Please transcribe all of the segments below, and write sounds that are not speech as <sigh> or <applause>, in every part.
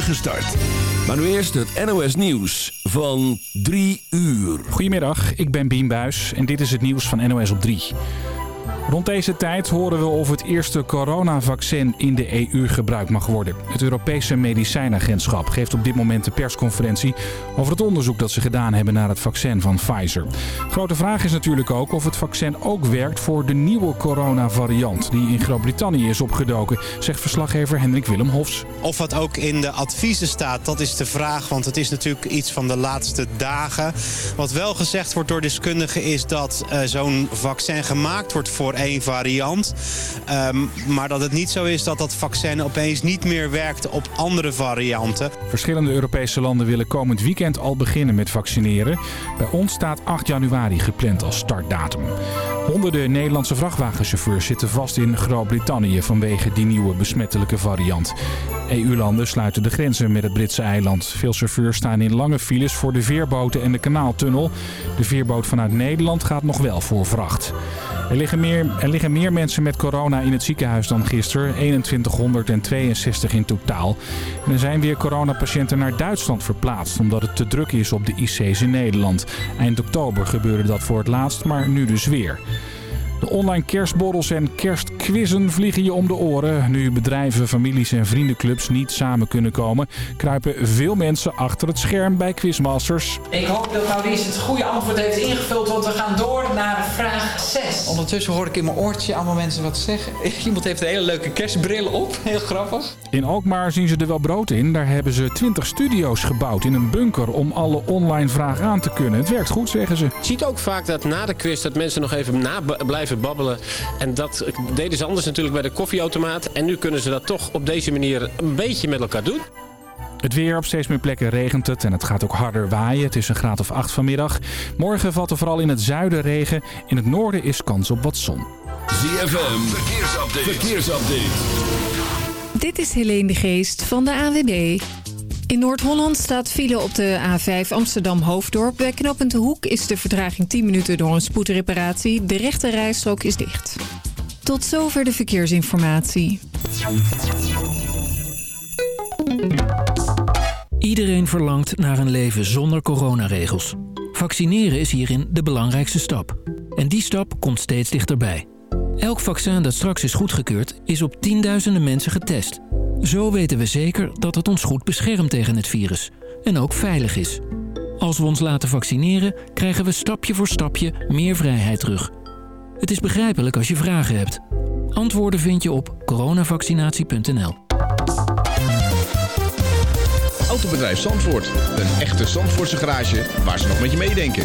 spoedige start. Maar nu eerst het NOS Nieuws van 3 uur. Goedemiddag, ik ben Bien Buis en dit is het nieuws van NOS op 3. Rond deze tijd horen we of het eerste coronavaccin in de EU gebruikt mag worden. Het Europese Medicijnagentschap geeft op dit moment een persconferentie over het onderzoek dat ze gedaan hebben naar het vaccin van Pfizer. Grote vraag is natuurlijk ook of het vaccin ook werkt voor de nieuwe coronavariant die in Groot-Brittannië is opgedoken, zegt verslaggever Hendrik Willem Hofs. Of wat ook in de adviezen staat, dat is de vraag, want het is natuurlijk iets van de laatste dagen. Wat wel gezegd wordt door deskundigen is dat uh, zo'n vaccin gemaakt wordt voor één variant. Um, maar dat het niet zo is dat dat vaccin opeens niet meer werkt op andere varianten. Verschillende Europese landen willen komend weekend al beginnen met vaccineren. Bij ons staat 8 januari gepland als startdatum. Honderden Nederlandse vrachtwagenchauffeurs zitten vast in Groot-Brittannië vanwege die nieuwe besmettelijke variant. EU-landen sluiten de grenzen met het Britse eiland. Veel chauffeurs staan in lange files voor de veerboten en de kanaaltunnel. De veerboot vanuit Nederland gaat nog wel voor vracht. Er liggen, meer, er liggen meer mensen met corona in het ziekenhuis dan gisteren. 2162 in totaal. Er zijn weer coronapatiënten naar Duitsland verplaatst... omdat het te druk is op de IC's in Nederland. Eind oktober gebeurde dat voor het laatst, maar nu dus weer. De online kerstborrels en kerstquizzen vliegen je om de oren. Nu bedrijven, families en vriendenclubs niet samen kunnen komen... kruipen veel mensen achter het scherm bij Quizmasters. Ik hoop dat Maurice het goede antwoord heeft ingevuld... want we gaan door naar vraag 6. Ondertussen hoor ik in mijn oortje allemaal mensen wat zeggen. <laughs> Iemand heeft een hele leuke kerstbril op. Heel grappig. In Alkmaar zien ze er wel brood in. Daar hebben ze 20 studio's gebouwd in een bunker... om alle online vragen aan te kunnen. Het werkt goed, zeggen ze. Je ziet ook vaak dat na de quiz dat mensen nog even na blijven babbelen. En dat deden ze anders natuurlijk bij de koffieautomaat. En nu kunnen ze dat toch op deze manier een beetje met elkaar doen. Het weer op steeds meer plekken regent het en het gaat ook harder waaien. Het is een graad of 8 vanmiddag. Morgen valt er vooral in het zuiden regen. In het noorden is kans op wat zon. ZFM, verkeersupdate. verkeersupdate. Dit is Helene de Geest van de AWB. In Noord-Holland staat file op de A5 Amsterdam-Hoofddorp. Bij knooppunt Hoek is de vertraging 10 minuten door een spoedreparatie. De rechte rijstrook is dicht. Tot zover de verkeersinformatie. Iedereen verlangt naar een leven zonder coronaregels. Vaccineren is hierin de belangrijkste stap. En die stap komt steeds dichterbij. Elk vaccin dat straks is goedgekeurd is op tienduizenden mensen getest... Zo weten we zeker dat het ons goed beschermt tegen het virus en ook veilig is. Als we ons laten vaccineren, krijgen we stapje voor stapje meer vrijheid terug. Het is begrijpelijk als je vragen hebt. Antwoorden vind je op coronavaccinatie.nl. Autobedrijf Zandvoort. Een echte Zandvoortse garage waar ze nog met je meedenken.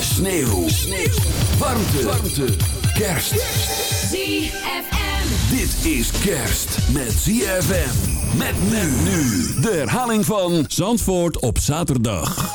Sneeuw. Sneeuw. Warmte. Warmte. Kerst. ZFM. Dit is kerst met ZFM. Met men nu. De herhaling van Zandvoort op zaterdag.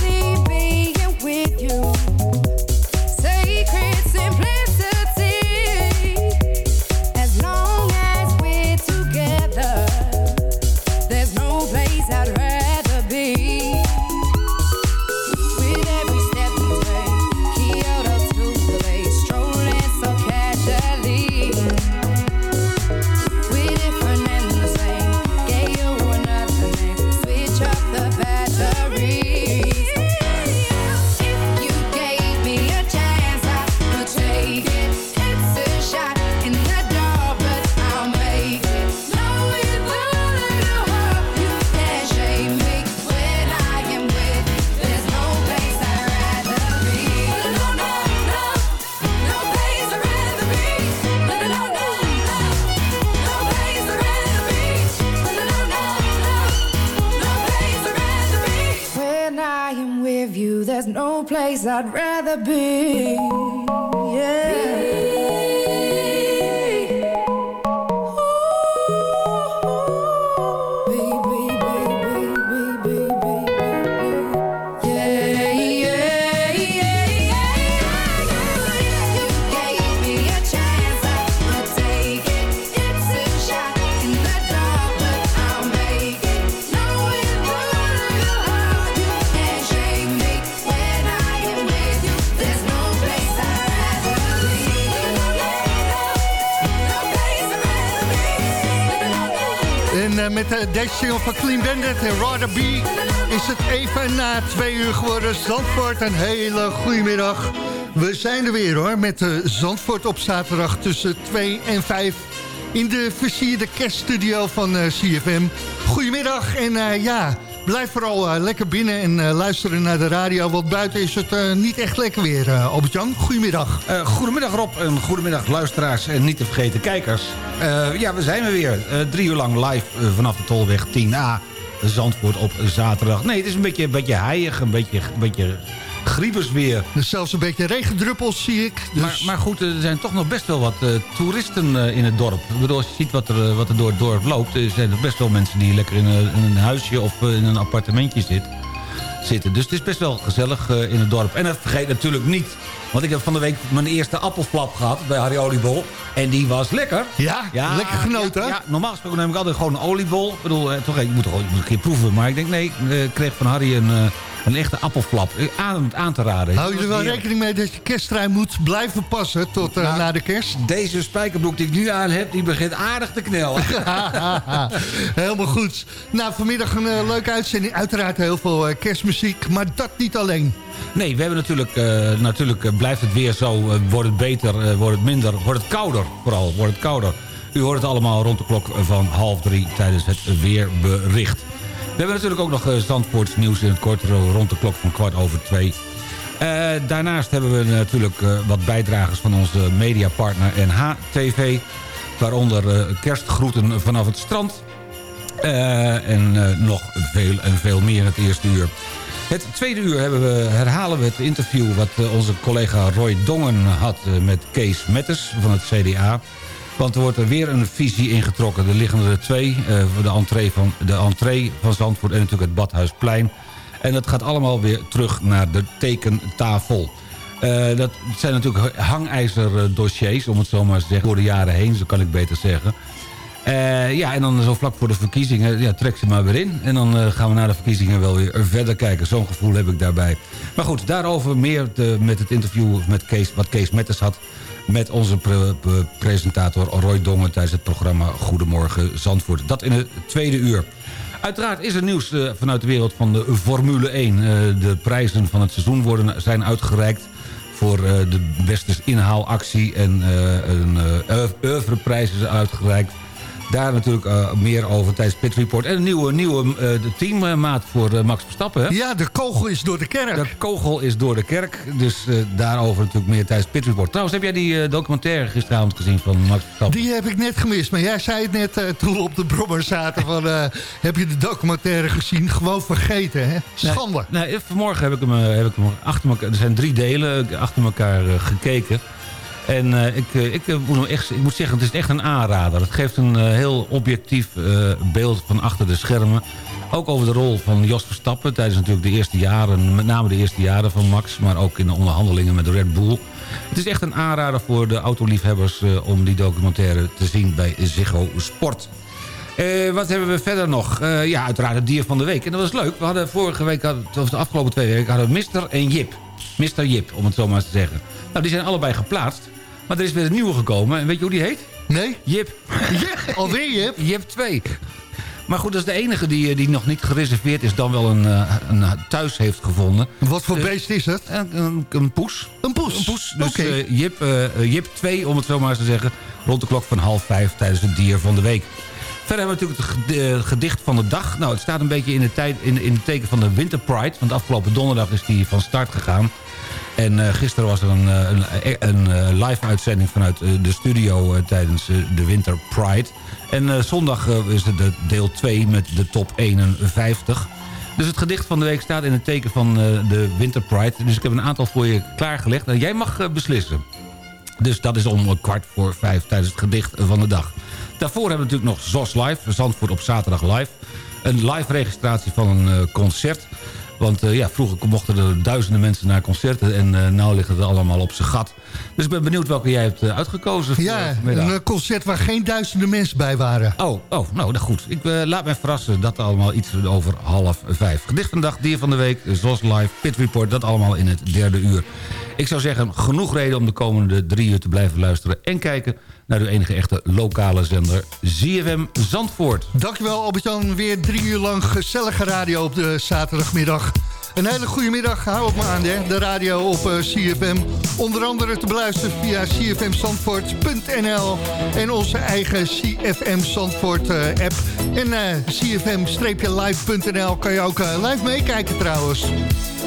See being with you. I'd rather be. Single van Clean Bandit en Rather B is het even na twee uur geworden. Zandvoort, een hele goede middag. We zijn er weer hoor, met uh, Zandvoort op zaterdag tussen 2 en 5 in de versierde kerststudio van CFM. Goedemiddag en ja, blijf vooral lekker binnen en luisteren naar de radio. Want buiten is het niet echt lekker weer, Albert-Jan. Goedemiddag. goedemiddag Rob en goedemiddag luisteraars en niet te vergeten kijkers. ja, we zijn er weer. drie uur lang live vanaf de Tolweg 10A. Zandvoort op zaterdag. Nee, het is een beetje, een beetje een beetje, een beetje griepersweer. Dus zelfs een beetje regendruppels zie ik. Dus... Maar, maar, goed, er zijn toch nog best wel wat uh, toeristen uh, in het dorp. Ik bedoel, als je ziet wat er, uh, wat er door het dorp loopt... er zijn er best wel mensen die lekker in een, in een huisje of in een appartementje zitten zitten. Dus het is best wel gezellig uh, in het dorp. En dat vergeet natuurlijk niet. Want ik heb van de week mijn eerste appelflap gehad bij Harry Oliebol. En die was lekker. Ja, ja lekker genoten. Ja, ja, normaal gesproken neem ik altijd gewoon een oliebol. Ik bedoel, eh, toch, ik moet toch moet een keer proeven. Maar ik denk, nee, ik kreeg van Harry een... Een echte appelflap. Aan, aan te raden. Hou je er wel rekening mee dat je kersttrui moet blijven passen tot uh, nou, na de kerst? Deze spijkerbroek die ik nu aan heb, die begint aardig te knellen. <laughs> Helemaal goed. Nou, vanmiddag een uh, leuke uitzending. Uiteraard heel veel uh, kerstmuziek, maar dat niet alleen. Nee, we hebben natuurlijk, natuurlijk blijft het weer zo, wordt het beter, wordt het minder, wordt het kouder vooral, wordt het kouder. U hoort het allemaal rond de klok van half drie tijdens het weerbericht. We hebben natuurlijk ook nog uh, Zandvoorts nieuws in het kort rond de klok van kwart over twee. Uh, daarnaast hebben we natuurlijk wat bijdragers van onze mediapartner NHTV. Waaronder kerstgroeten vanaf het strand. en nog veel en veel meer het eerste uur. Het tweede uur we, herhalen we het interview... wat onze collega Roy Dongen had met Kees Metters van het CDA... Want er wordt er weer een visie ingetrokken. Er liggen er twee, voor de entree, van, de entree van Zandvoort en natuurlijk het Badhuisplein. En dat gaat allemaal weer terug naar de tekentafel. Uh, dat zijn natuurlijk hangijzerdossiers, om het zo maar te zeggen, door de jaren heen, zo kan ik beter zeggen. Ja, en dan zo vlak voor de verkiezingen, ja, trek ze maar weer in. En dan gaan we na de verkiezingen wel weer verder kijken. Zo'n gevoel heb ik daarbij. Maar goed, daarover meer met het interview met Kees, wat Kees Metters had met onze pre pre presentator Roy Dongen... tijdens het programma Goedemorgen Zandvoort. Dat in het tweede uur. Uiteraard is er nieuws uh, vanuit de wereld van de Formule 1. Uh, de prijzen van het seizoen worden, zijn uitgereikt voor uh, de beste inhaalactie. En een oeuvreprijs is uitgereikt daar natuurlijk uh, meer over tijdens Pit Report. En een nieuwe, nieuwe uh, teammaat voor uh, Max Verstappen. Hè? Ja, de kogel is door de kerk. De kogel is door de kerk. Dus daarover natuurlijk meer tijdens Pit Report. Trouwens, heb jij die documentaire gisteravond gezien van Max Verstappen? Die heb ik net gemist. Maar jij zei het net toen we op de brommer zaten. Van, heb je de documentaire gezien? Gewoon vergeten, hè? Schande. Nee, nee vanmorgen heb ik hem, heb ik hem achter elkaar... Er zijn drie delen achter elkaar gekeken. En uh, ik, ik, moet echt, ik moet zeggen, het is echt een aanrader. Het geeft een heel objectief beeld van achter de schermen. Ook over de rol van Jos Verstappen tijdens natuurlijk de eerste jaren... met name de eerste jaren van Max, maar ook in de onderhandelingen met Red Bull. Het is echt een aanrader voor de autoliefhebbers... om die documentaire te zien bij Ziggo Sport. wat hebben we verder nog? ja, uiteraard het dier van de week. En dat was leuk. We hadden vorige week, of de afgelopen twee weken... hadden Mister en Jip. Mr. Jip, om het zo maar eens te zeggen. Nou, die zijn allebei geplaatst. Maar er is weer een nieuwe gekomen. En weet je hoe die heet? Nee. Jip. <laughs> Jip? Alweer Jip? Jip 2. Maar goed, dat is de enige die, die nog niet gereserveerd is... dan wel een, een thuis heeft gevonden. Wat voor uh, beest is het? Een, een, een, poes. Een poes? Een poes. Dus okay. uh, Jip, uh, Jip 2, om het zo maar eens te zeggen... rond de klok van half vijf tijdens het dier van de week. Verder hebben we natuurlijk het gedicht van de dag. Nou, het staat een beetje in, de tijd, in, in het teken van de Winter Pride. Want afgelopen donderdag is die van start gegaan. En uh, gisteren was er een, een, een live uitzending vanuit de studio tijdens de Winter Pride. En zondag is het de deel 2 met de top 51. Dus het gedicht van de week staat in het teken van de Winter Pride. Dus ik heb een aantal voor je klaargelegd. En jij mag beslissen. Dus dat is om kwart voor vijf tijdens het gedicht van de dag. Daarvoor hebben we natuurlijk nog ZOS Live. Zandvoort op zaterdag live. Een live registratie van een concert. Want uh, ja, vroeger mochten er duizenden mensen naar concerten... en uh, nu liggen het allemaal op zijn gat. Dus ik ben benieuwd welke jij hebt uh, uitgekozen. Ja, een concert waar geen duizenden mensen bij waren. Oh, oh nou, dat goed. Ik laat me verrassen. Dat allemaal iets over half vijf. Gedicht van de dag, dier van de week, ZOS Live, Pit Report. Dat allemaal in het derde uur. Ik zou zeggen, genoeg reden om de komende drie uur te blijven luisteren... en kijken naar de enige echte lokale zender ZFM Zandvoort. Dankjewel Albert-Jan. Weer drie uur lang gezellige radio op de zaterdagmiddag. Een hele goede middag. Hou op me aan, hè. de radio op uh, CFM. Onder andere te beluisteren via cfmzandvoort.nl en onze eigen CFM Zandvoort uh, app. En uh, cfm-live.nl kan je ook live meekijken trouwens.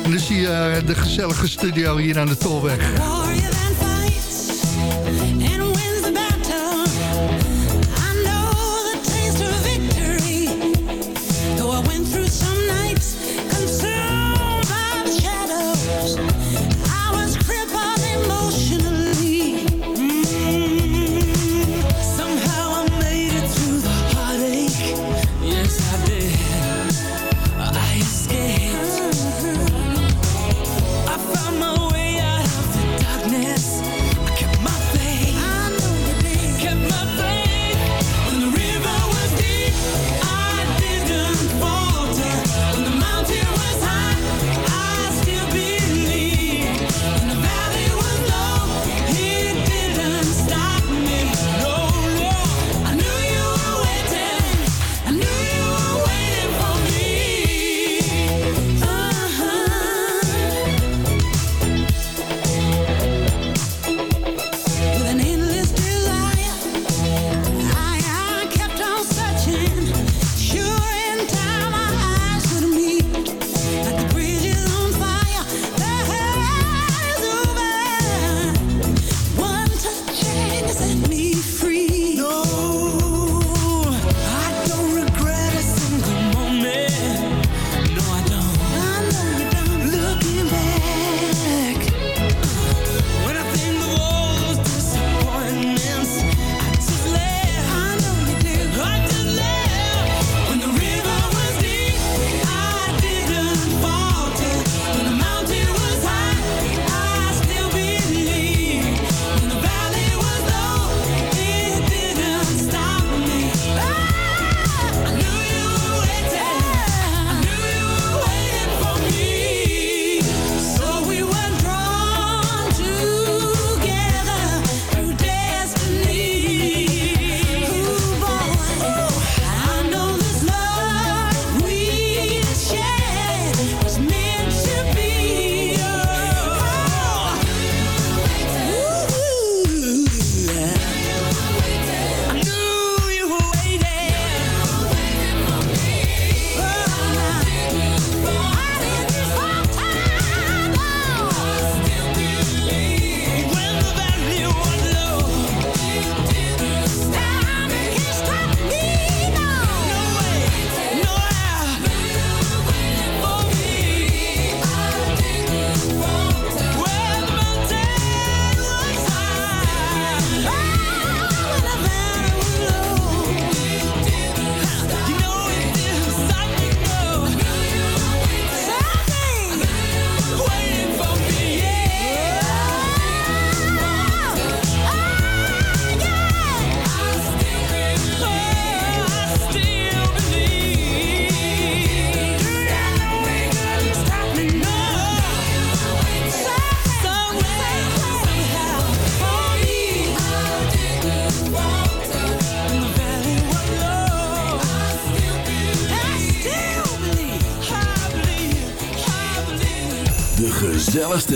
En dan zie je de gezellige studio hier aan de Tolweg.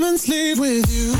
My diamonds leave with you.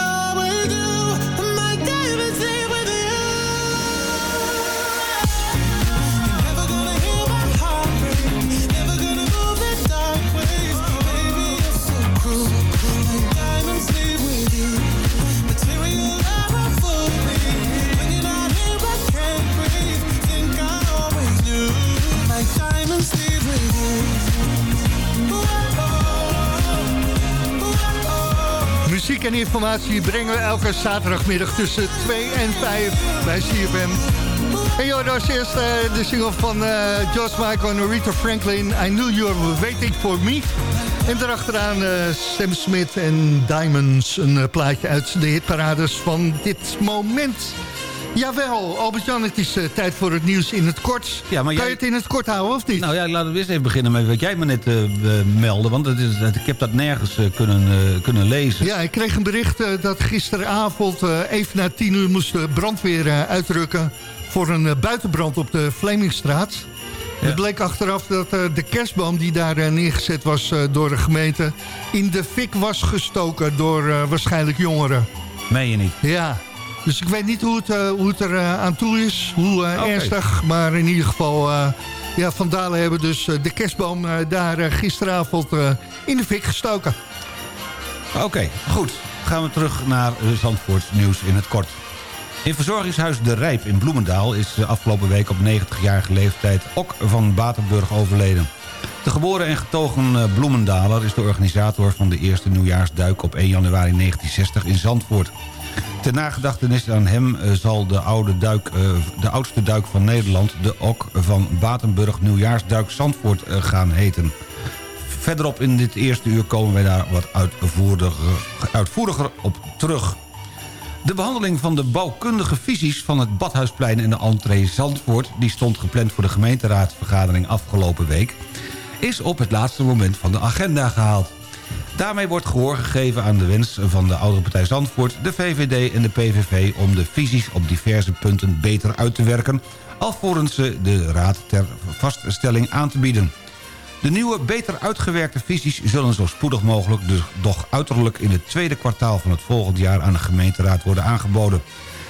Muziek en informatie brengen we elke zaterdagmiddag tussen 2 en 5 bij CFM. En joh, dat was eerst eh, de single van eh George Michael en Aretha Franklin. I Knew You Were Waiting For Me. En daarachteraan eh, Sam Smith en Diamonds. Een plaatje uit de hitparades van dit moment. Jawel, Albert-Jan, het is eh, tijd voor het nieuws in het kort. Ja, maar kan jij- je het in het kort houden of niet? Nou ja, laten we eerst even beginnen met wat jij me net eh, meldde. Want het is, ik heb dat nergens eh, kunnen, kunnen lezen. Ja, ik kreeg een bericht dat gisteravond even na tien uur moest de brandweer uitrukken... voor een buitenbrand op de Vlemingstraat. Het bleek achteraf dat de kerstboom die daar neergezet was door de gemeente... in de fik was gestoken door waarschijnlijk jongeren. Meen je niet? Ja, dus ik weet niet hoe het, eh, hoe het er eh, aan toe is, hoe eh, ernstig. Maar in ieder geval, ja, Van Dalen hebben dus de kerstboom daar gisteravond in de fik gestoken. Oké, goed. Gaan we terug naar Zandvoorts nieuws in het kort. In verzorgingshuis De Rijp in Bloemendaal is de afgelopen week op 90-jarige leeftijd Ok van Batenburg overleden. De geboren en getogen Bloemendaler is de organisator van de eerste nieuwjaarsduik op 1 januari 1960 in Zandvoort. Ter nagedachtenis aan hem eh, zal de, oude duik, eh, de oudste duik van Nederland... de Ok van Batenburg Nieuwjaarsduik Zandvoort eh, gaan heten. Verderop in dit eerste uur komen wij daar wat uitvoeriger, uitvoeriger op terug. De behandeling van de bouwkundige visies van het Badhuisplein en de entree Zandvoort... die stond gepland voor de gemeenteraadsvergadering afgelopen week... is op het laatste moment van de agenda gehaald. Daarmee wordt gehoor gegeven aan de wens van de oudere partij Zandvoort... de VVD en de PVV om de visies op diverse punten beter uit te werken... alvorens ze de raad ter vaststelling aan te bieden. De nieuwe, beter uitgewerkte visies zullen zo spoedig mogelijk... dus doch uiterlijk in het tweede kwartaal van het volgend jaar... aan de gemeenteraad worden aangeboden.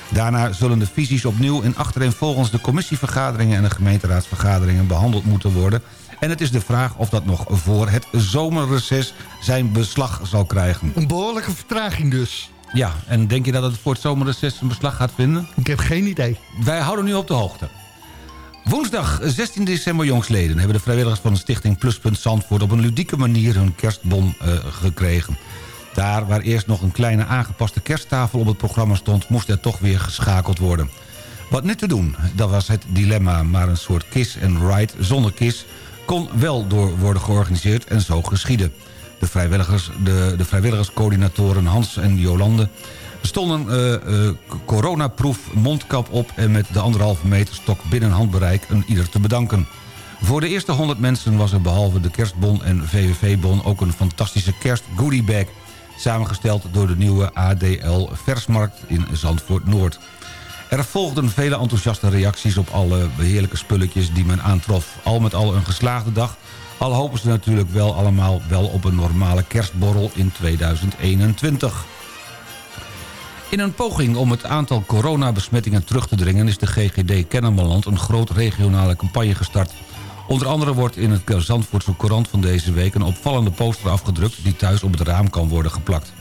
Daarna zullen de visies opnieuw in achtereenvolgens de commissievergaderingen... en de gemeenteraadsvergaderingen behandeld moeten worden... En het is de vraag of dat nog voor het zomerreces zijn beslag zal krijgen. Een behoorlijke vertraging dus. Ja, en denk je dat het voor het zomerreces een beslag gaat vinden? Ik heb geen idee. Wij houden nu op de hoogte. Woensdag 16 december jongsleden hebben de vrijwilligers van de stichting Pluspunt Zandvoort... op een ludieke manier hun kerstbon uh, gekregen. Daar waar eerst nog een kleine aangepaste kersttafel op het programma stond... moest er toch weer geschakeld worden. Wat nu te doen, dat was het dilemma... maar een soort kiss en ride zonder kiss kon wel door worden georganiseerd en zo geschieden. De, vrijwilligers, de, de vrijwilligerscoördinatoren Hans en Jolande stonden uh, uh, coronaproef mondkap op... en met de anderhalve meter stok binnen handbereik een ieder te bedanken. Voor de eerste 100 mensen was er behalve de kerstbon en VVV-bon... ook een fantastische kerst goodiebag... samengesteld door de nieuwe ADL Versmarkt in Zandvoort Noord. Er volgden vele enthousiaste reacties op alle beheerlijke spulletjes die men aantrof. Al met al een geslaagde dag, al hopen ze natuurlijk wel allemaal wel op een normale kerstborrel in 2021. In een poging om het aantal coronabesmettingen terug te dringen... is de GGD Kennemerland een groot regionale campagne gestart. Onder andere wordt in het Zandvoortse Courant van deze week... een opvallende poster afgedrukt die thuis op het raam kan worden geplakt.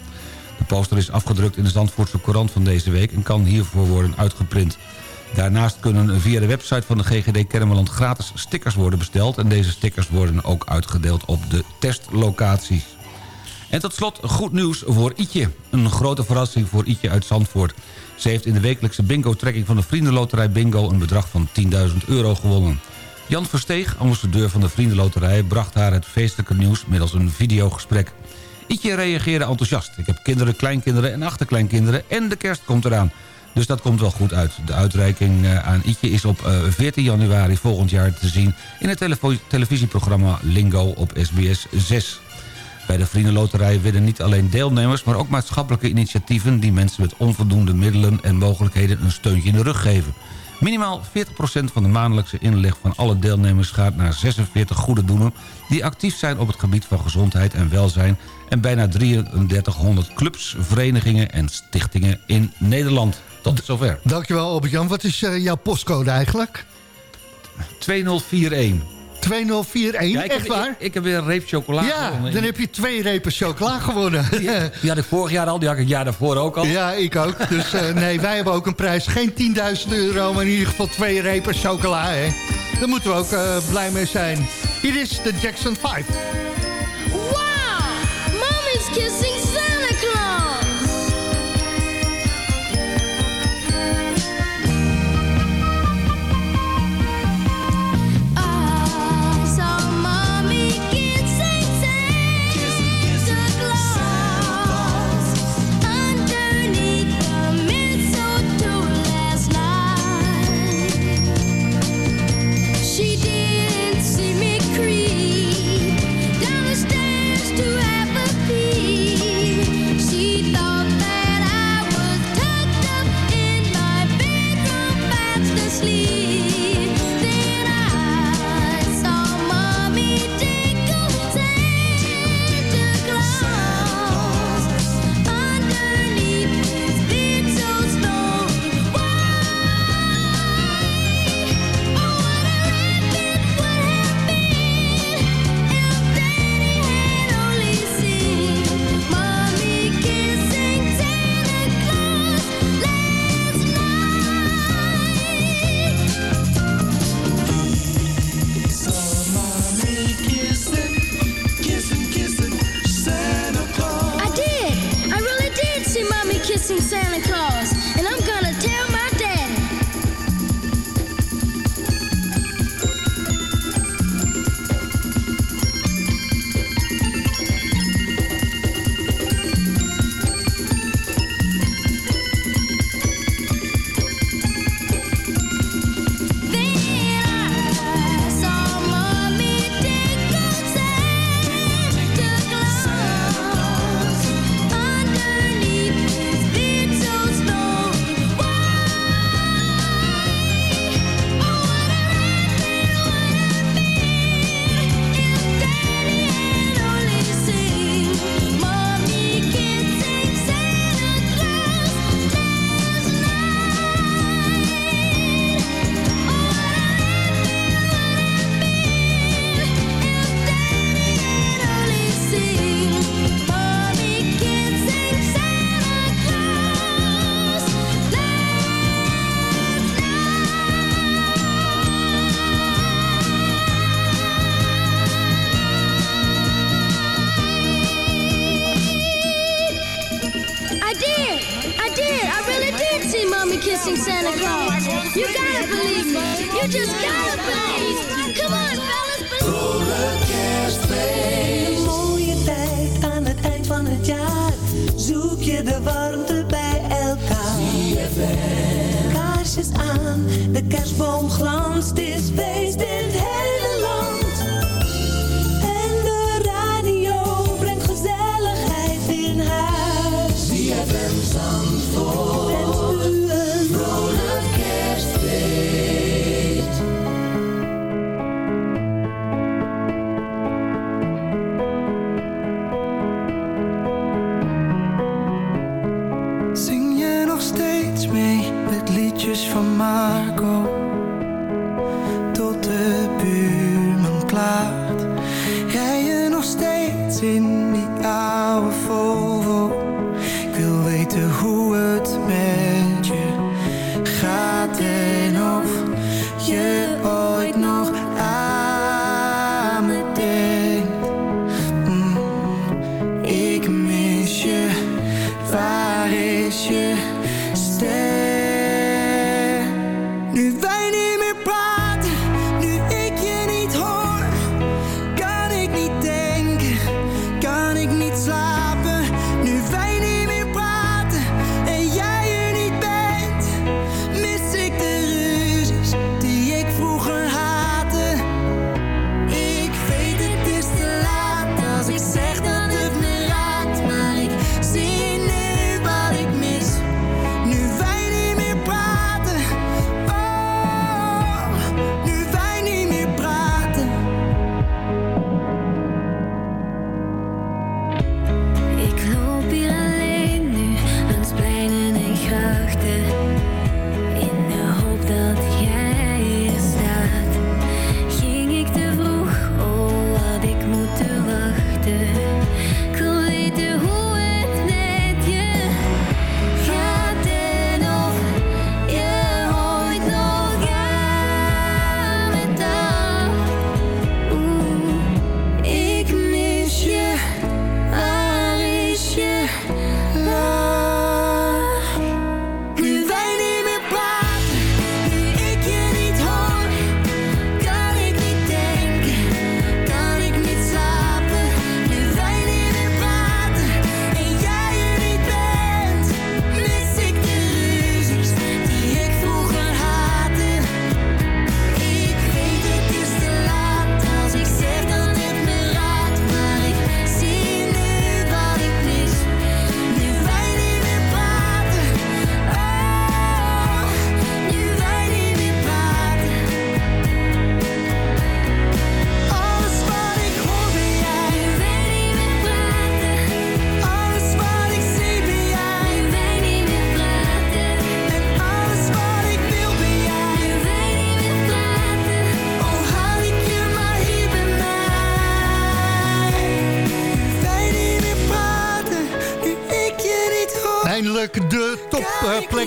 De poster is afgedrukt in de Zandvoortse Courant van deze week... en kan hiervoor worden uitgeprint. Daarnaast kunnen via de website van de GGD Kennemerland gratis stickers worden besteld... en deze stickers worden ook uitgedeeld op de testlocaties. En tot slot goed nieuws voor Ietje. Een grote verrassing voor Ietje uit Zandvoort. Ze heeft in de wekelijkse bingo-trekking van de Vriendenloterij Bingo... een bedrag van 10.000 euro gewonnen. Jan Versteeg, ambassadeur van de Vriendenloterij... bracht haar het feestelijke nieuws middels een videogesprek. Ietje reageerde enthousiast. Ik heb kinderen, kleinkinderen en achterkleinkinderen... en de kerst komt eraan. Dus dat komt wel goed uit. De uitreiking eh, aan Ietje is op 14 eh, januari volgend jaar te zien... in het televisieprogramma Lingo op SBS 6. Bij de Vriendenloterij winnen niet alleen deelnemers... maar ook maatschappelijke initiatieven... die mensen met onvoldoende middelen en mogelijkheden een steuntje in de rug geven. Minimaal 40% van de maandelijkse inleg van alle deelnemers gaat naar 46 goede doelen... die actief zijn op het gebied van gezondheid en welzijn... en bijna 3300 clubs, verenigingen en stichtingen in Nederland. Tot zover. Dankjewel Albert-Jan. Wat is uh, jouw postcode eigenlijk? 2041. 2041, ja, echt waar? Ik, ik, heb weer een reep chocola ja, gewonnen. dan heb je twee repen chocola <laughs> gewonnen. Die, die, had ik vorig jaar al, die had ik het jaar daarvoor ook al. Ja, ik ook. Dus uh, <laughs> nee, wij hebben ook een prijs. Geen 10.000 euro, maar in ieder geval twee repen chocola. Hè. Daar moeten we ook uh, blij mee zijn. Hier is de Jackson 5.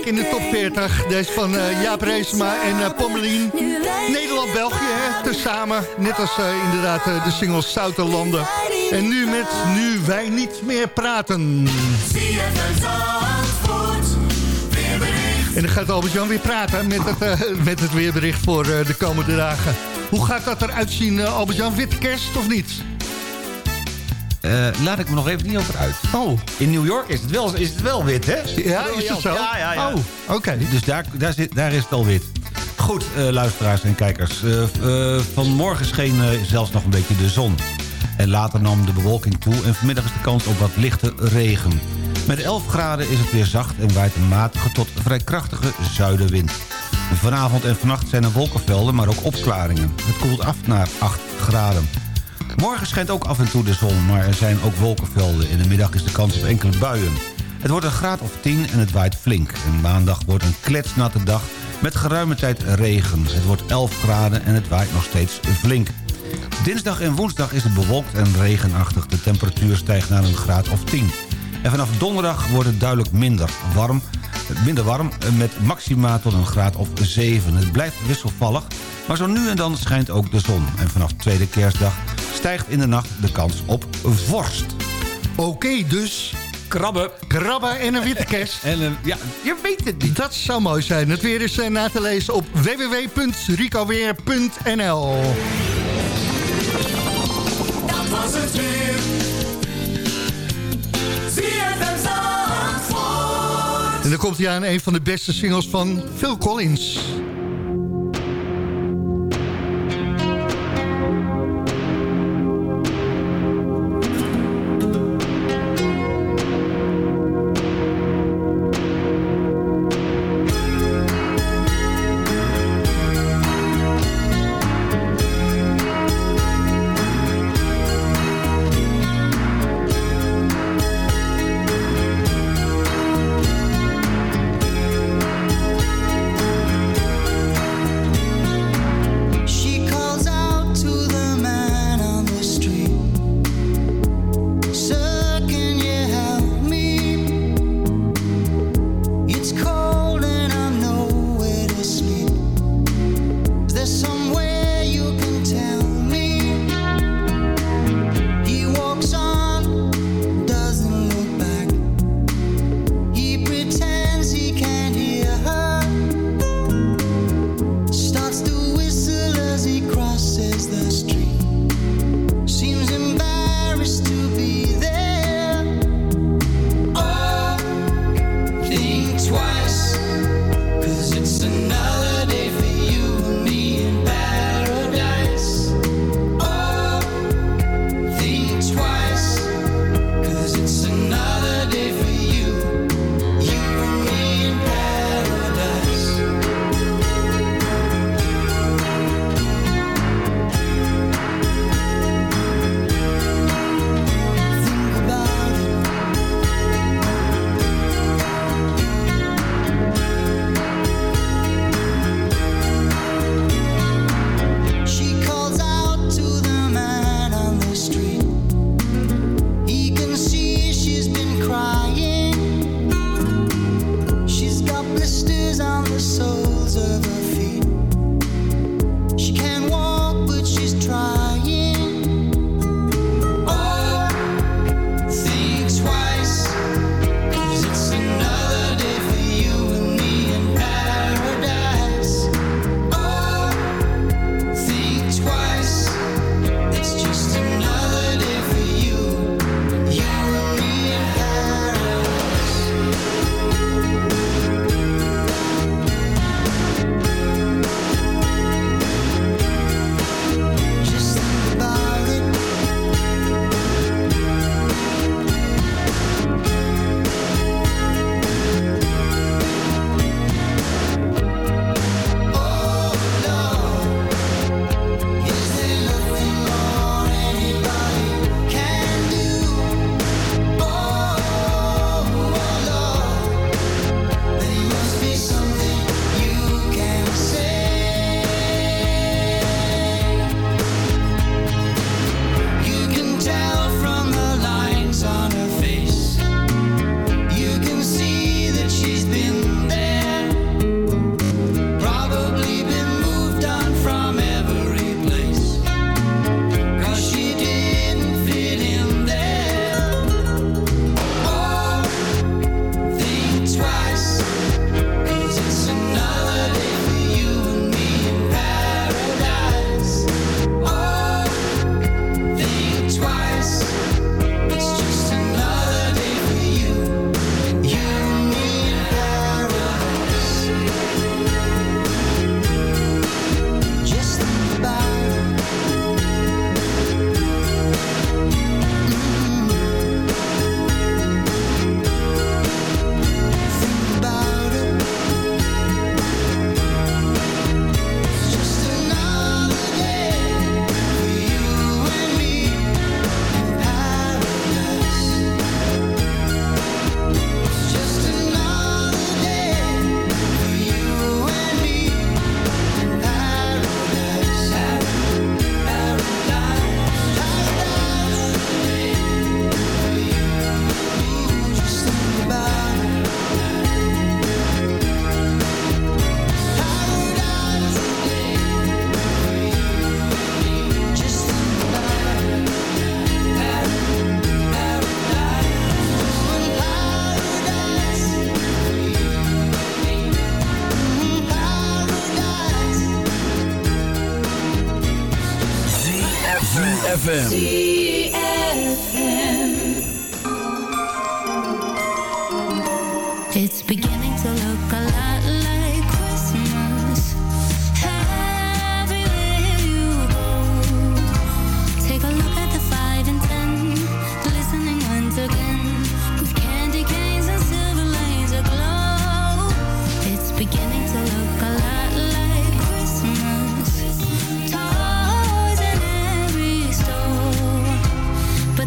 In de top 40. Deze van eh, Jaap Reesema en eh, Pommelien. Nederland-België, tezamen. Net als eh, inderdaad de single Stoute Landen. En nu met Nu Wij Niet Meer Praten. En dan gaat Albert-Jan weer praten met het, met het weerbericht voor de komende dagen. Hoe gaat dat eruit zien, Albert-Jan? Witte kerst of niet? Eh, laat ik me nog even niet over uit. Oh. In New York is het wel, is het wel wit, hè? Ja, is het zo? Ja, ja, ja. Oh, oké. Dus daar, daar, zit, daar is het al wit. Goed, eh, luisteraars en kijkers. Eh, vanmorgen scheen zelfs nog een beetje de zon. En later nam de bewolking toe en vanmiddag is de kans op wat lichte regen. Met 11 graden is het weer zacht en waait een matige tot vrij krachtige zuidenwind. Vanavond en vannacht zijn er wolkenvelden, maar ook opklaringen. Het koelt af naar 8 graden. Morgen schijnt ook af en toe de zon, maar er zijn ook wolkenvelden. In de middag is de kans op enkele buien. Het wordt een graad of 10 en het waait flink. En maandag wordt een kletsnatte dag met geruime tijd regen. Het wordt 11 graden en het waait nog steeds flink. Dinsdag en woensdag is het bewolkt en regenachtig. De temperatuur stijgt naar een graad of 10. En vanaf donderdag wordt het duidelijk minder warm. Minder warm met maxima tot een graad of 7. Het blijft wisselvallig, maar zo nu en dan schijnt ook de zon. En vanaf tweede kerstdag stijgt in de nacht de kans op vorst. Oké, dus krabben. Krabben en een witte <laughs> kerst. En een, ja, je weet het niet. Dat zou mooi zijn. Het weer is eh, na te lezen op www.ricoweer.nl Dat was het weer. Dan komt hij aan een van de beste singles van Phil Collins.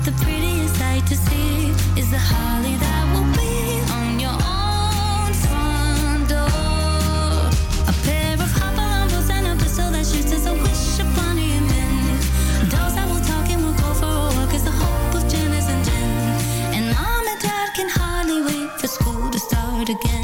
The prettiest sight to see is the holly that will be on your own front door. A pair of and a that shoots a wish upon a that will talk and will go for a walk the hope of Janice and. And mom and dad can hardly wait for school to start again.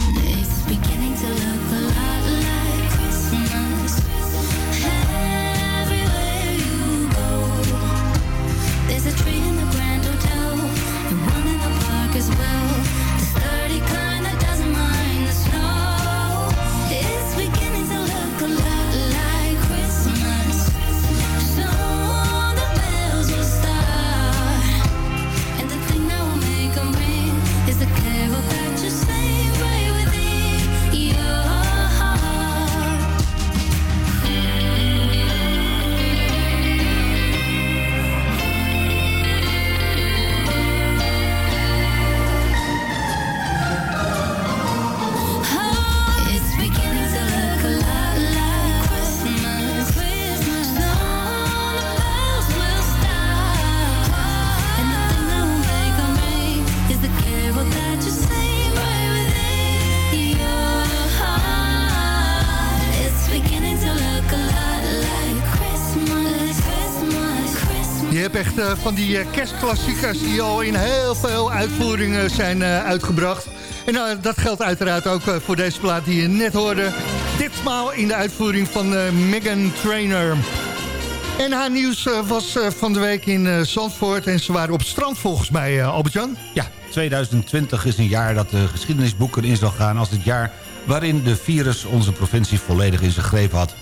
Eh, van die eh, kerstklassiekers die al in heel veel uitvoeringen zijn eh, uitgebracht. En dat geldt uiteraard ook voor deze plaat die je net hoorde. Ditmaal in de uitvoering van Megan Trainer. En haar nieuws was van de week in Zandvoort en ze waren op strand volgens mij, Albert-Jan. Ja, 2020 is een jaar dat de geschiedenisboeken in zal gaan... als het jaar waarin de virus onze provincie volledig in zijn greep had.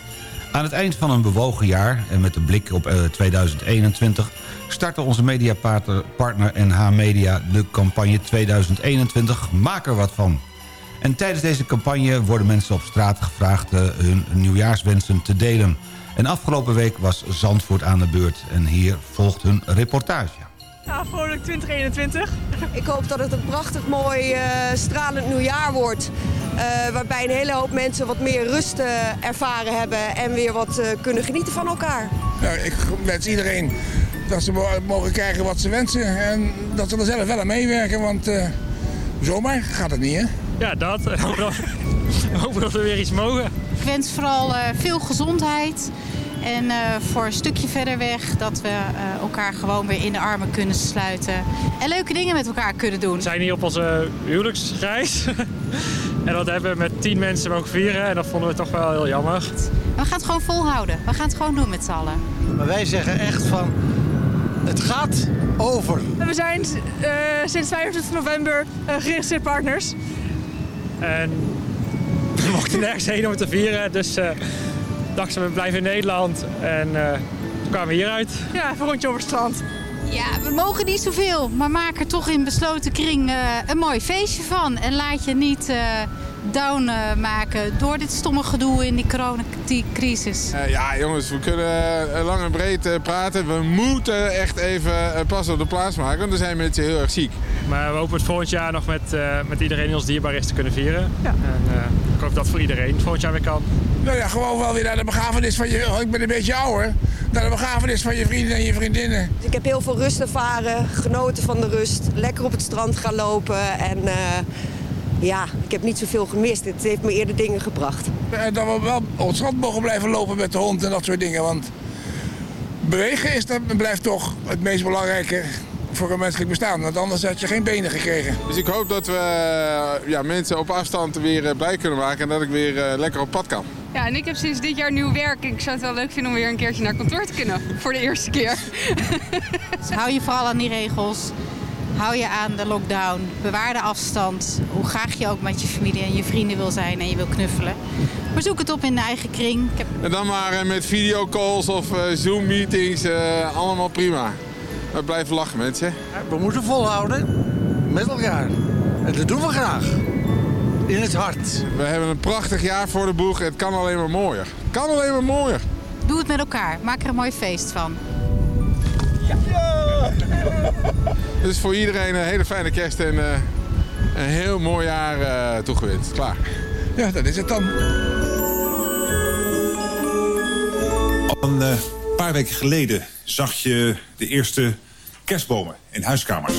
Aan het eind van een bewogen jaar en met de blik op eh, 2021... startte onze mediapartner partner NH Media de campagne 2021 Maak er wat van. En tijdens deze campagne worden mensen op straat gevraagd... eh, hun nieuwjaarswensen te delen. En afgelopen week was Zandvoort aan de beurt. En hier volgt hun reportage. Ja, vrolijk 2021. Ik hoop dat het een prachtig mooi eh, stralend nieuwjaar wordt. Eh, waarbij een hele hoop mensen wat meer rust eh, ervaren hebben en weer wat eh, kunnen genieten van elkaar. Nou, ik wens iedereen dat ze mo- mogen krijgen wat ze wensen. En dat ze er zelf wel aan meewerken, want eh, zomaar gaat het niet, hè? Ja, dat. <laughs> Hopen dat, hopen dat we weer iets mogen. Ik wens vooral eh, veel gezondheid. En eh, voor een stukje verder weg dat we eh, elkaar gewoon weer in de armen kunnen sluiten. En leuke dingen met elkaar kunnen doen. We zijn hier op onze huwelijksreis. <laughs> en dat hebben we met tien mensen mogen vieren. En dat vonden we toch wel heel jammer. We gaan het gewoon volhouden. We gaan het gewoon doen met z'n allen. Maar wij zeggen echt van, het gaat over. We zijn eh, sinds 25 november uh, geregistreerd partners. En we mochten nergens heen om het te vieren. Dus eh dachten we, we blijven in Nederland. En eh, toen kwamen we hieruit. Ja, even een rondje over het strand. Ja, we mogen niet zoveel, maar maak er toch in besloten kring eh, een mooi feestje van. En laat je niet eh, down eh, maken door dit stomme gedoe in die coronacrisis. Eh, ja, jongens, we kunnen eh, lang en breed eh, praten. We moeten echt even pas op de plaats maken, want er zijn mensen heel erg ziek. Maar we hopen het volgend jaar nog met, eh, met iedereen die ons dierbaar is te kunnen vieren. En eh, ik hoop dat voor iedereen volgend jaar weer kan. Nou ja, gewoon wel weer naar de begrafenis van je... oh, Ik ben een beetje ouder. Naar de begrafenis van je vrienden en je vriendinnen. Dus ik heb heel veel rust ervaren, genoten van de rust. Lekker op het strand gaan lopen. En eh, ja, ik heb niet zoveel gemist. Het heeft me eerder dingen gebracht. En dat we wel op het strand mogen blijven lopen met de hond en dat soort dingen. Want bewegen is dat, blijft toch het meest belangrijke voor een menselijk bestaan. Want anders had je geen benen gekregen. Dus ik hoop dat we ja, mensen op afstand weer eh, blij kunnen maken en dat ik weer eh, lekker op pad kan. Ja, en ik heb sinds dit jaar nieuw werk. Ik zou het wel leuk vinden om weer een keertje naar kantoor te kunnen. Voor de eerste keer. Dus hou je vooral aan die regels. Hou je aan de lockdown. Bewaar de afstand. Hoe graag je ook met je familie en je vrienden wil zijn en je wil knuffelen. Maar zoek het op in de eigen kring. Ik heb En dan maar eh, met videocalls of eh, Zoom-meetings, eh, allemaal prima. We blijven lachen, mensen. We moeten volhouden met elkaar. En dat doen we graag. In het hart. We hebben een prachtig jaar voor de boeg. Het kan alleen maar mooier. Het kan alleen maar mooier. Doe het met elkaar. Maak er een mooi feest van. <laughs> Dus voor iedereen een hele fijne kerst en eh, een heel mooi jaar eh, toegewenst. Klaar. Ja, dat is het dan. Al een eh, paar weken geleden zag je de eerste kerstbomen in huiskamers.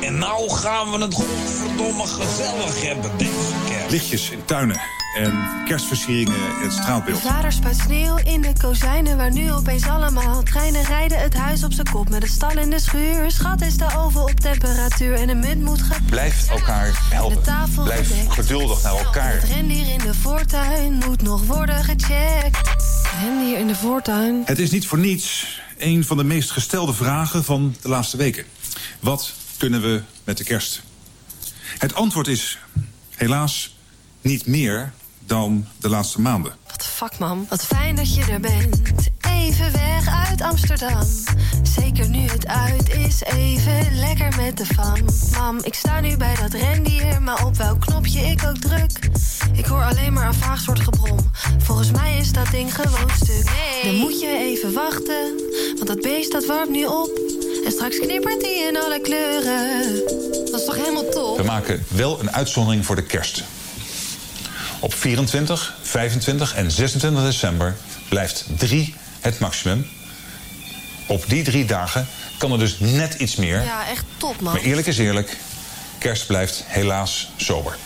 En nou gaan we het godverdomme gezellig hebben. Lichtjes in tuinen en kerstversieringen in het straatbeeld. Vader spuit sneeuw in de kozijnen waar nu opeens allemaal treinen rijden. Het huis op zijn kop met een stal in de schuur. Schat is de oven op temperatuur en een munt moet ge... Blijf elkaar helpen. Blijf gedekt. geduldig naar elkaar. Het rendier in de voortuin moet nog worden gecheckt. Rendier in de voortuin. Het is niet voor niets een van de meest gestelde vragen van de laatste weken. Wat kunnen we met de kerst? Het antwoord is helaas niet meer dan de laatste maanden. Wat fuck, mam. Wat fijn dat je er bent. Even weg uit Amsterdam. Zeker nu het uit is, even lekker met de fam. Mam, ik sta nu bij dat rendier, maar op welk knopje ik ook druk. Ik hoor alleen maar een vaag soort gebrom. Volgens mij is dat ding gewoon stuk. Dan moet je even wachten, want dat beest dat warmt nu op. En straks knippert hij in alle kleuren. Dat is toch helemaal top? We maken wel een uitzondering voor de kerst. Op 24, 25 en 26 december blijft 3 het maximum. Op die drie dagen kan er dus net iets meer. Ja, echt top, man. Maar eerlijk is eerlijk, kerst blijft helaas sober.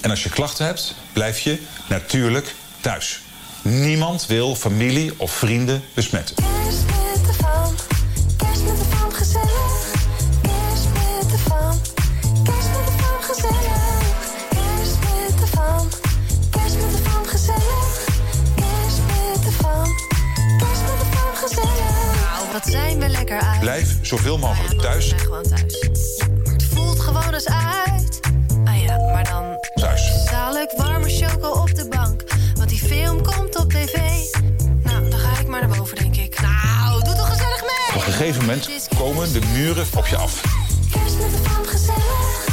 En als je klachten hebt, blijf je natuurlijk thuis. Niemand wil familie of vrienden besmetten. Lekker uit. Blijf zoveel mogelijk thuis. Ik gewoon thuis. Het voelt gewoon eens uit. Ah ja, maar dan... Thuis. Zalig warme choco op de bank. Want die film komt op tv. Nou, dan ga ik maar naar boven, denk ik. Nou, doe toch gezellig mee. Op een gegeven moment komen de muren op je af. Kerst met de gezellig.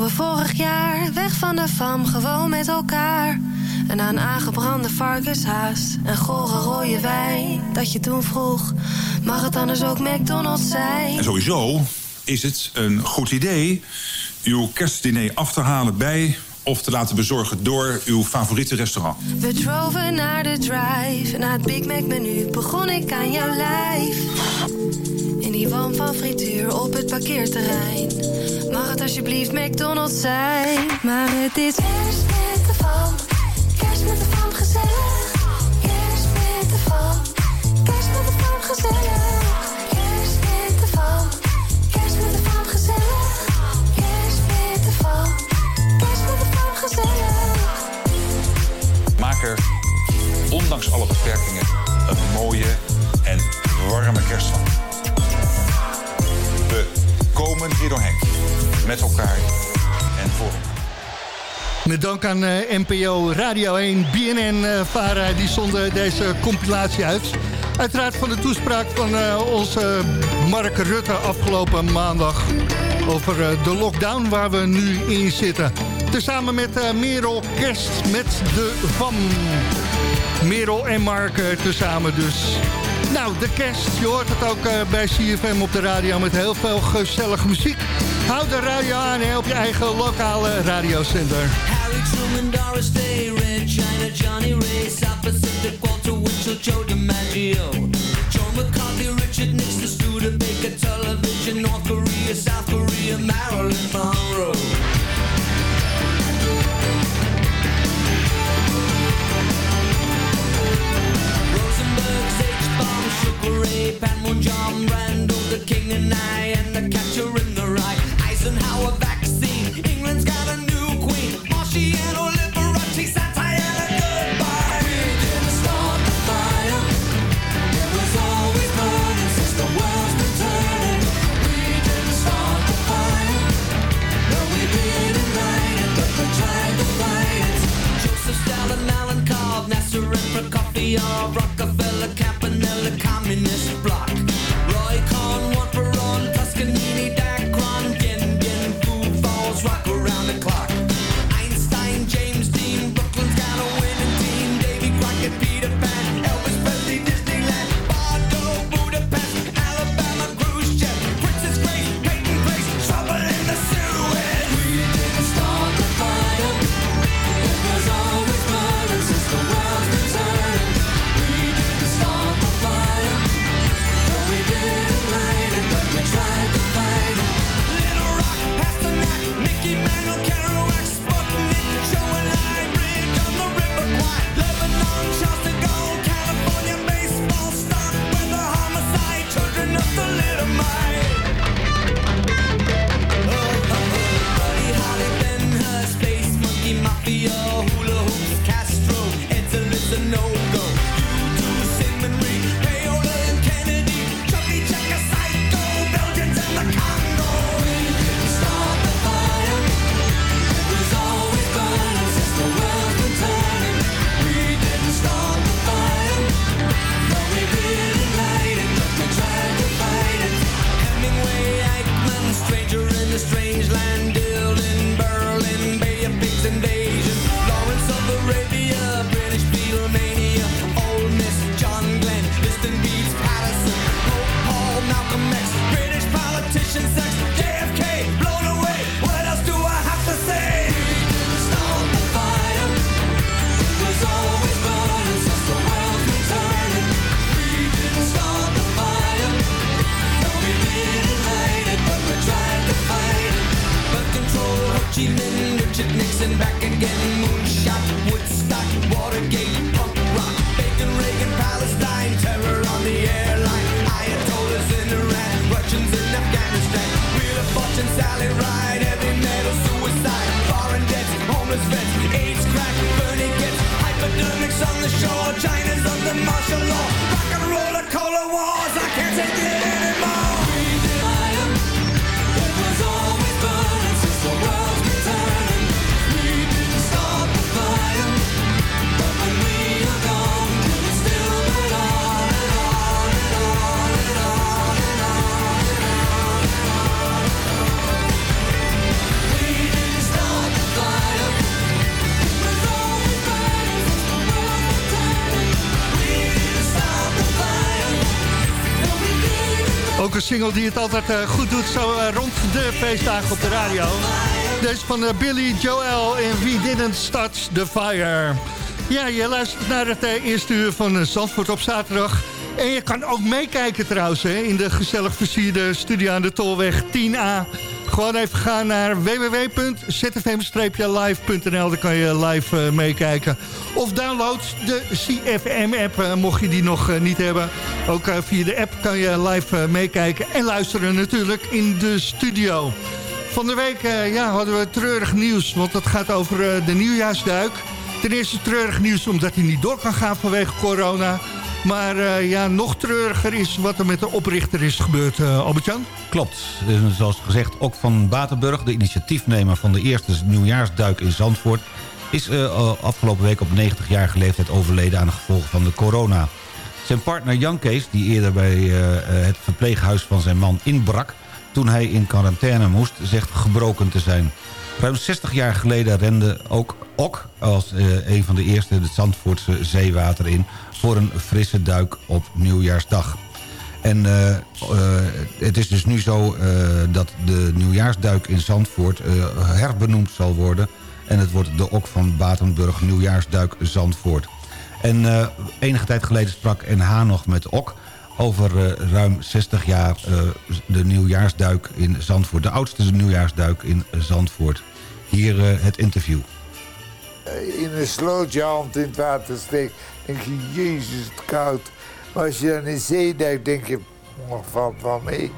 Hoe we vorig jaar weg van de fam gewoon met elkaar. En aan aangebrande varkenshaas en gore rode wijn. Dat je toen vroeg, mag het anders ook McDonald's zijn? En sowieso is het een goed idee uw kerstdiner af te halen bij of te laten bezorgen door uw favoriete restaurant. We droven naar de drive. Na het Big Mac menu begon ik aan jouw lijf. Walm van frituur op het parkeerterrein. Mag het alsjeblieft McDonald's zijn? Maar het is kerst met de fam. Kerst met de fam gezellig. Kerst met de fam. Kerst met de fam gezellig. Kerst met de fam. Kerst met de fam gezellig. Kerst met de. Kerst met de gezellig. Maak er, ondanks alle beperkingen, een mooie en warme kerst van. We komen hier doorheen. Met elkaar en voor. Met dank aan eh, NPO Radio 1, BNN, VARA, die zonden deze compilatie uit. Uiteraard van de toespraak van eh, onze Mark Rutte afgelopen maandag... over eh, de lockdown waar we nu in zitten. Tezamen met Merel Kerst met de VAM. Merel en Mark tezamen dus. Nou, de kerst, je hoort het ook eh, bij CFM op de radio met heel veel gezellige muziek. Houd de radio aan en op je eigen lokale radiozender. Harry Truman, Doris Day, Red China, Johnny Ray, South Pacific, Walter Winchell, Joe DiMaggio, John McCarthy, Richard Nixon, Studebaker, Television, North Korea, South Korea, Marilyn Monroe. H-Bomb, Sugar Ray, Panmunjom, Randall, the King and I, and the Catcher in the Rye. Eisenhower vaccine. England's got a since I single die het altijd eh, goed doet, zo eh, rond de feestdagen op de radio. Deze van eh, Billy Joel en We Didn't Start the Fire. Ja, je luistert naar het eerste uur van Zandvoort op zaterdag. En je kan ook meekijken trouwens, hè, in de gezellig versierde studio aan de Tolweg 10A. Gewoon even gaan naar www.zfm-live.nl. Daar kan je live meekijken. Of download de CFM-app, mocht je die nog niet hebben. Ook eh, via de app kan je live eh, meekijken en luisteren natuurlijk in de studio. Van de week eh, ja, hadden we treurig nieuws, want dat gaat over de nieuwjaarsduik. Ten eerste treurig nieuws omdat hij niet door kan gaan vanwege corona. Maar ja, nog treuriger is wat er met de oprichter is gebeurd, eh Albert-Jan. Klopt. Zoals gezegd, ook van Batenburg, de initiatiefnemer van de eerste nieuwjaarsduik in Zandvoort... is afgelopen week op 90-jarige leeftijd overleden aan de gevolgen van de corona. Zijn partner Jan Kees, die eerder bij eh, eh, het verpleeghuis van zijn man inbrak... toen hij in quarantaine moest, zegt gebroken te zijn. Ruim 60 jaar geleden rende ook Ok als eh, een van de eerste het Zandvoortse zeewater in... voor een frisse duik op nieuwjaarsdag. En het is dus nu zo dat de nieuwjaarsduik in Zandvoort herbenoemd zal worden. En het wordt de Ok van Batenburg Nieuwjaarsduik Zandvoort. En eh, enige tijd geleden sprak NH nog met Ok over eh, ruim 60 jaar eh, de nieuwjaarsduik in Zandvoort. De oudste nieuwjaarsduik in Zandvoort. Hier eh, het interview. in een sloot je hand in het water steekt, denk je, jezus, het koud. Maar als je dan in zee duikt, denk je, oh, valt wel mee.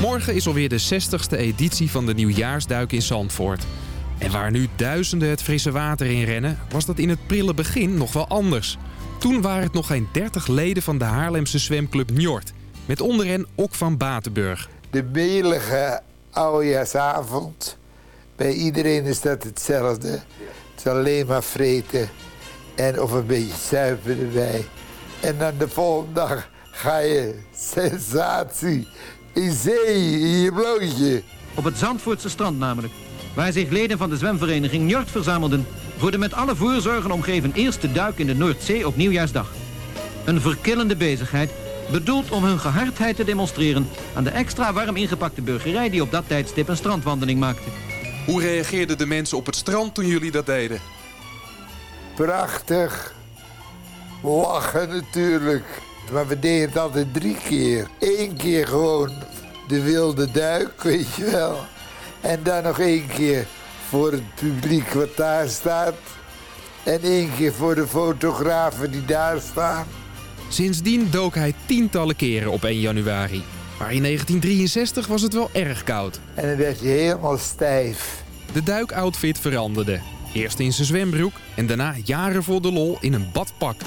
Morgen is alweer de 60ste editie van de nieuwjaarsduik in Zandvoort. En waar nu duizenden het frisse water in rennen, was dat in het prille begin nog wel anders. Toen waren het nog geen 30 leden van de Haarlemse zwemclub Njord. Met onder hen Ok van Batenburg. De melige oudejaarsavond. Bij iedereen is dat hetzelfde. Het is alleen maar vreten en of een beetje zuipen erbij. En dan de volgende dag ga je sensatie in zee, in je blootje. Op het Zandvoortse strand namelijk. Waar zich leden van de zwemvereniging Njord verzamelden... voor de met alle voorzorgen omgeven eerste duik in de Noordzee op Nieuwjaarsdag. Een verkillende bezigheid, bedoeld om hun gehardheid te demonstreren... aan de extra warm ingepakte burgerij die op dat tijdstip een strandwandeling maakte. Hoe reageerden de mensen op het strand toen jullie dat deden? Prachtig. Lachen natuurlijk. Maar we deden het altijd drie keer. Eén keer gewoon de wilde duik, weet je wel. En dan nog één keer voor het publiek wat daar staat. En één keer voor de fotografen die daar staan. Sindsdien dook hij tientallen keren op 1 januari. Maar in 1963 was het wel erg koud. En dan werd je helemaal stijf. De duikoutfit veranderde. Eerst in zijn zwembroek en daarna jaren voor de lol in een badpak.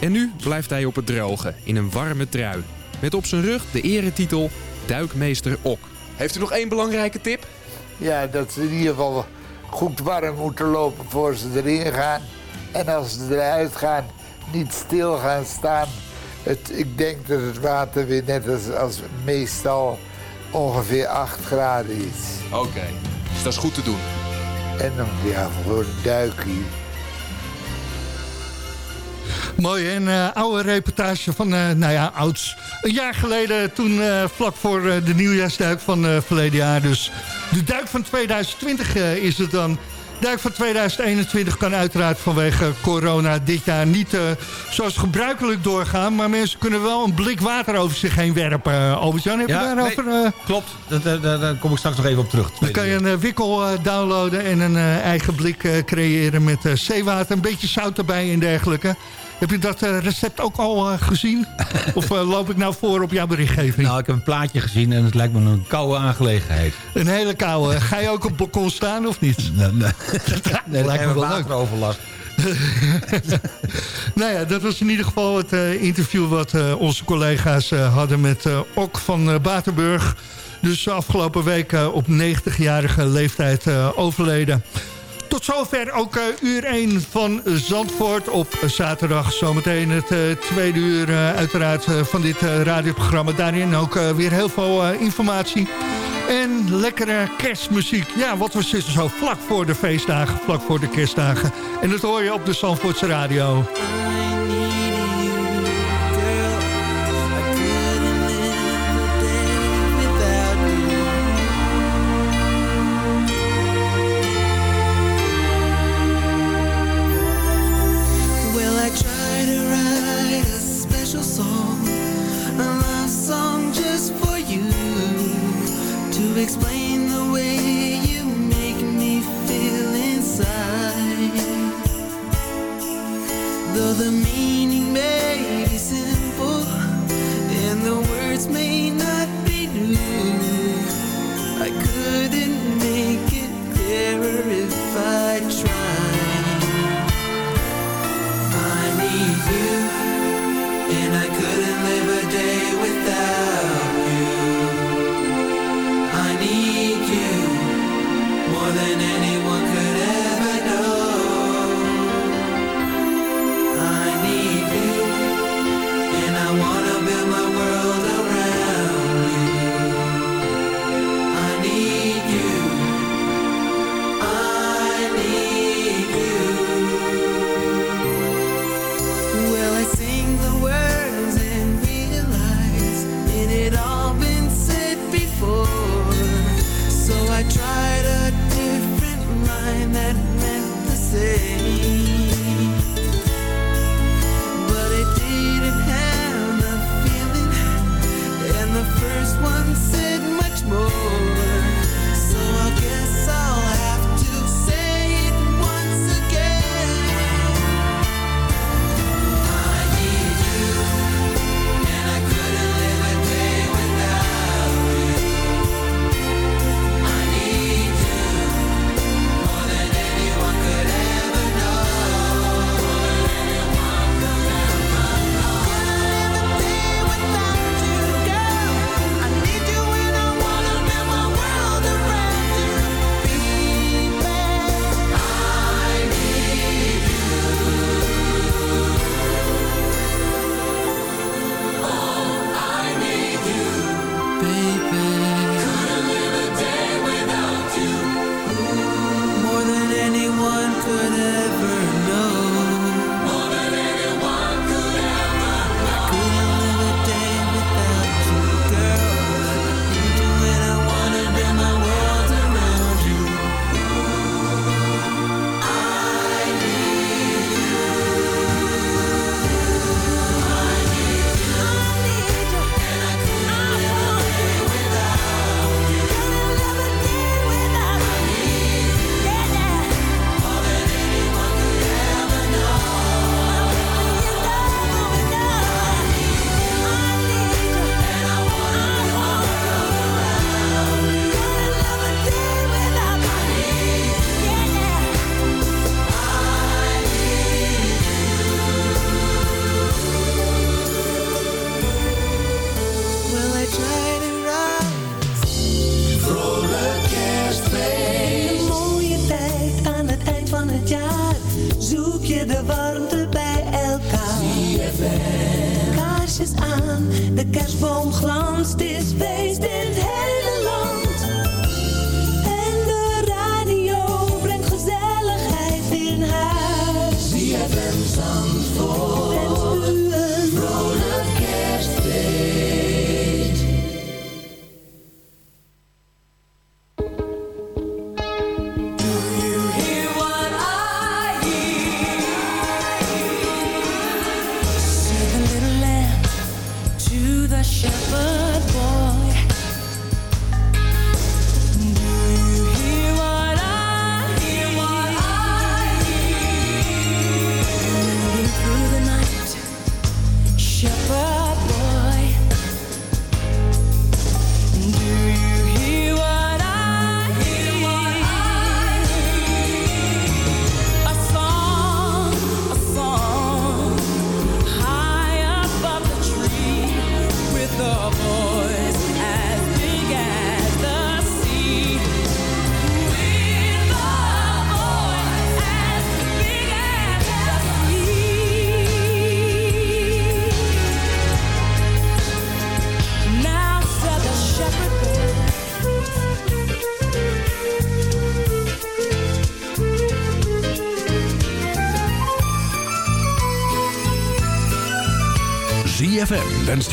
En nu blijft hij op het droge, in een warme trui. Met op zijn rug de eretitel Duikmeester Ok. Heeft u nog één belangrijke tip? Ja, dat ze in ieder geval goed warm moeten lopen voor ze erin gaan. En als ze eruit gaan, niet stil gaan staan. Het, ik denk dat het water weer net als, als meestal ongeveer 8 graden is. Oké, dus dat is goed te doen. En dan ja, voor een duikje. Mooi, een eh, oude reportage van, eh, nou ja, ouds. Een jaar geleden, toen eh, vlak voor eh, de nieuwjaarsduik van eh, verleden jaar. Dus de duik van 2020 eh, is het dan. De duik van 2021 kan uiteraard vanwege corona dit jaar niet eh, zoals gebruikelijk doorgaan. Maar mensen kunnen wel een blik water over zich heen werpen. Uh, Albert-Jan, heb je Ja, daarover... nee, Klopt, dat- daar kom ik straks nog even op terug. dan kan je een wikkel downloaden en een eigen blik creëren met zeewater. Een beetje zout erbij en dergelijke. Heb je dat eh, recept ook al eh, gezien? <laughs> of eh, loop ik nou voor op jouw berichtgeving? Nou, ik heb een plaatje gezien en het lijkt me een koude aangelegenheid. Een hele koude. <laughs> Ga je ook op het balkon staan of niet? Nee, nee. <laughs> nee, lijkt me wel wateroverlast. Nou ja, dat was in ieder geval het interview wat onze collega's hadden met Ok van Batenburg. Dus afgelopen week op 90-jarige leeftijd overleden. Tot zover ook eh, uur 1 van Zandvoort op zaterdag. Zometeen het eh, tweede uur eh, uiteraard van dit radioprogramma. Daarin ook weer heel veel informatie. En lekkere kerstmuziek. Ja, wat we zitten zo vlak voor de feestdagen, vlak voor de kerstdagen. En dat hoor je op de Zandvoortse radio.